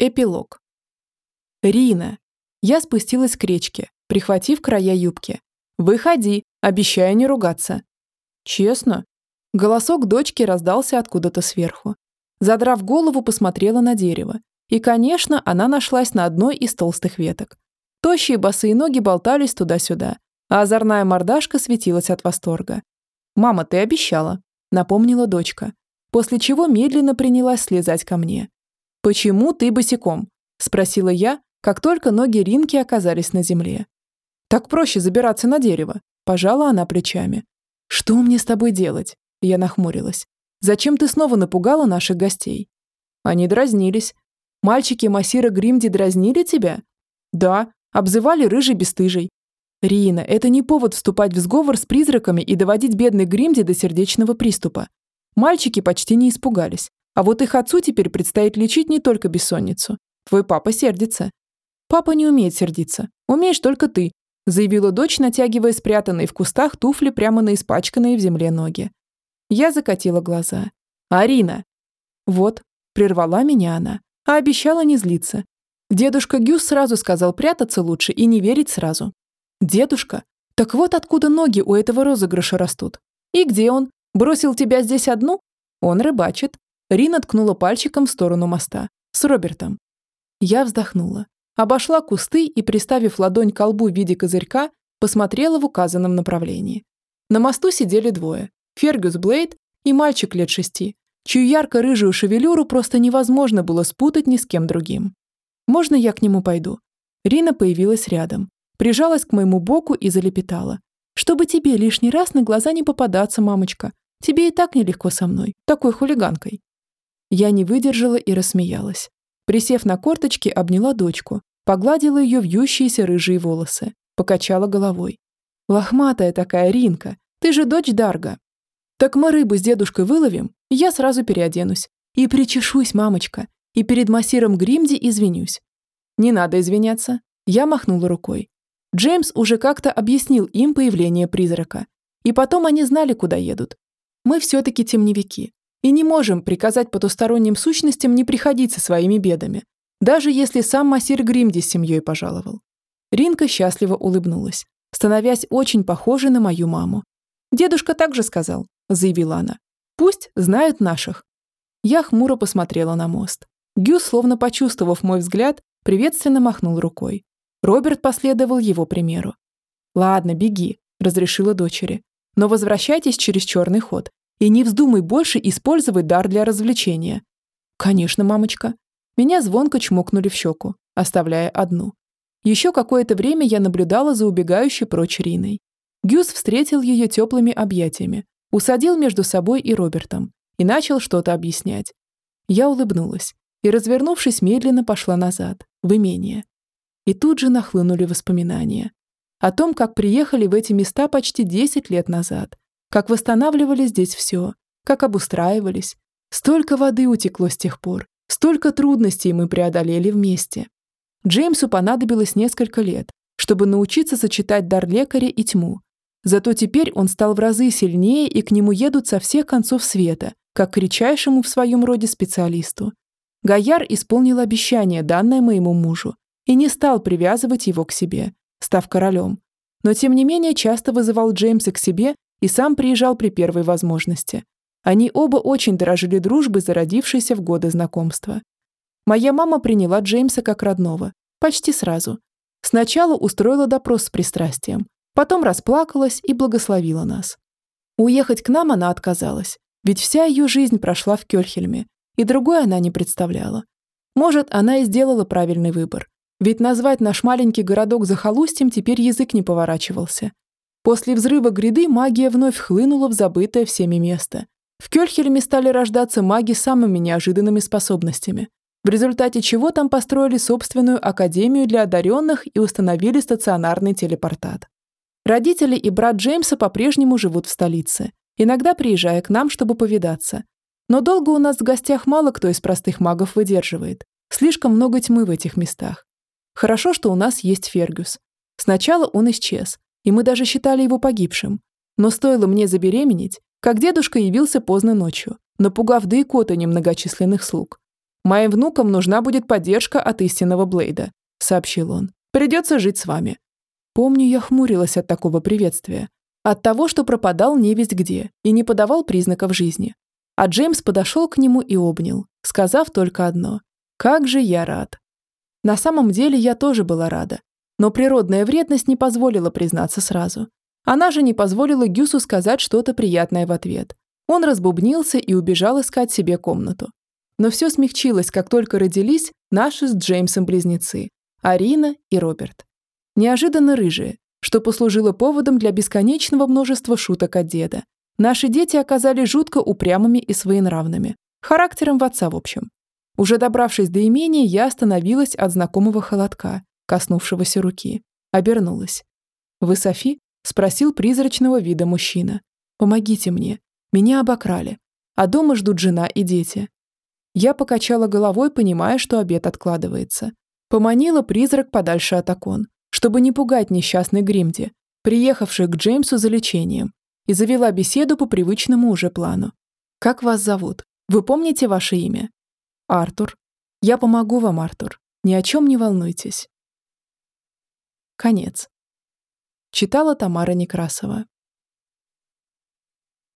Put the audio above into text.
Эпилог. Рина. Я спустилась к речке, прихватив края юбки. «Выходи, обещаю не ругаться». «Честно?» Голосок дочки раздался откуда-то сверху. Задрав голову, посмотрела на дерево. И, конечно, она нашлась на одной из толстых веток. Тощие босые ноги болтались туда-сюда, а озорная мордашка светилась от восторга. «Мама, ты обещала», — напомнила дочка, после чего медленно принялась слезать ко мне. «Почему ты босиком?» – спросила я, как только ноги Ринки оказались на земле. «Так проще забираться на дерево», – пожала она плечами. «Что мне с тобой делать?» – я нахмурилась. «Зачем ты снова напугала наших гостей?» Они дразнились. «Мальчики массира Гримди дразнили тебя?» «Да, обзывали рыжей бесстыжей». «Рина, это не повод вступать в сговор с призраками и доводить бедный Гримди до сердечного приступа. Мальчики почти не испугались. А вот их отцу теперь предстоит лечить не только бессонницу. Твой папа сердится. Папа не умеет сердиться. Умеешь только ты, заявила дочь, натягивая спрятанные в кустах туфли прямо на испачканные в земле ноги. Я закатила глаза. «Арина!» Вот, прервала меня она, а обещала не злиться. Дедушка Гюс сразу сказал прятаться лучше и не верить сразу. Дедушка? Так вот откуда ноги у этого розыгрыша растут. И где он? Бросил тебя здесь одну? Он рыбачит. Рина ткнула пальчиком в сторону моста. С Робертом. Я вздохнула. Обошла кусты и, приставив ладонь к колбу в виде козырька, посмотрела в указанном направлении. На мосту сидели двое. Фергюс Блейд и мальчик лет шести, чью ярко-рыжую шевелюру просто невозможно было спутать ни с кем другим. «Можно я к нему пойду?» Рина появилась рядом, прижалась к моему боку и залепетала. «Чтобы тебе лишний раз на глаза не попадаться, мамочка. Тебе и так нелегко со мной, такой хулиганкой». Я не выдержала и рассмеялась. Присев на корточки, обняла дочку, погладила ее вьющиеся рыжие волосы, покачала головой. «Лохматая такая Ринка, ты же дочь Дарга. Так мы рыбы с дедушкой выловим, я сразу переоденусь. И причешусь, мамочка, и перед массиром Гримди извинюсь». «Не надо извиняться», я махнула рукой. Джеймс уже как-то объяснил им появление призрака. И потом они знали, куда едут. Мы все-таки темневики, и не можем приказать потусторонним сущностям не приходить со своими бедами, даже если сам Масир Гримди с семьей пожаловал. Ринка счастливо улыбнулась, становясь очень похожей на мою маму. «Дедушка также сказал», — заявила она. «Пусть знают наших». Я хмуро посмотрела на мост. Гю, словно почувствовав мой взгляд, приветственно махнул рукой. Роберт последовал его примеру. «Ладно, беги», — разрешила дочери. «Но возвращайтесь через черный ход. И не вздумай больше использовать дар для развлечения. Конечно, мамочка. Меня звонко чмокнули в щеку, оставляя одну. Еще какое-то время я наблюдала за убегающей прочь Риной. Гюс встретил ее теплыми объятиями, усадил между собой и Робертом и начал что-то объяснять. Я улыбнулась и, развернувшись, медленно пошла назад, в имение. И тут же нахлынули воспоминания о том, как приехали в эти места почти 10 лет назад, как восстанавливали здесь все, как обустраивались. Столько воды утекло с тех пор, столько трудностей мы преодолели вместе. Джеймсу понадобилось несколько лет, чтобы научиться сочетать дар лекаря и тьму. Зато теперь он стал в разы сильнее, и к нему едут со всех концов света, как к редчайшему в своем роде специалисту. Гояр исполнил обещание, данное моему мужу, и не стал привязывать его к себе, став королем. Но тем не менее часто вызывал Джеймса к себе и сам приезжал при первой возможности. Они оба очень дорожили дружбой, зародившейся в годы знакомства. Моя мама приняла Джеймса как родного, почти сразу. Сначала устроила допрос с пристрастием, потом расплакалась и благословила нас. Уехать к нам она отказалась, ведь вся ее жизнь прошла в Кёльхельме, и другой она не представляла. Может, она и сделала правильный выбор, ведь назвать наш маленький городок захолустьем теперь язык не поворачивался. После взрыва гряды магия вновь хлынула в забытое всеми место. В Кёльхельме стали рождаться маги с самыми неожиданными способностями, в результате чего там построили собственную академию для одаренных и установили стационарный телепортат. Родители и брат Джеймса по-прежнему живут в столице, иногда приезжая к нам, чтобы повидаться. Но долго у нас в гостях мало кто из простых магов выдерживает. Слишком много тьмы в этих местах. Хорошо, что у нас есть Фергюс. Сначала он исчез, и мы даже считали его погибшим. Но стоило мне забеременеть, как дедушка явился поздно ночью, напугав да и кота немногочисленных слуг. «Моим внукам нужна будет поддержка от истинного Блейда», — сообщил он. «Придется жить с вами». Помню, я хмурилась от такого приветствия. От того, что пропадал невесть где и не подавал признаков жизни. А Джеймс подошел к нему и обнял, сказав только одно. «Как же я рад!» На самом деле я тоже была рада. Но природная вредность не позволила признаться сразу. Она же не позволила Гюсу сказать что-то приятное в ответ. Он разбубнился и убежал искать себе комнату. Но все смягчилось, как только родились наши с Джеймсом близнецы – Арина и Роберт. Неожиданно рыжие, что послужило поводом для бесконечного множества шуток от деда. Наши дети оказались жутко упрямыми и своенравными. Характером в отца, в общем. Уже добравшись до имения, я остановилась от знакомого холодка, коснувшегося руки. Обернулась. «Вы Софи?» – спросил призрачного вида мужчина. «Помогите мне. Меня обокрали. А дома ждут жена и дети. Я покачала головой, понимая, что обед откладывается. Поманила призрак подальше от окон, чтобы не пугать несчастной Гримди, приехавших к Джеймсу за лечением, и завела беседу по привычному уже плану. «Как вас зовут? Вы помните ваше имя?» «Артур. Я помогу вам, Артур. Ни о чем не волнуйтесь». Конец. Читала Тамара Некрасова.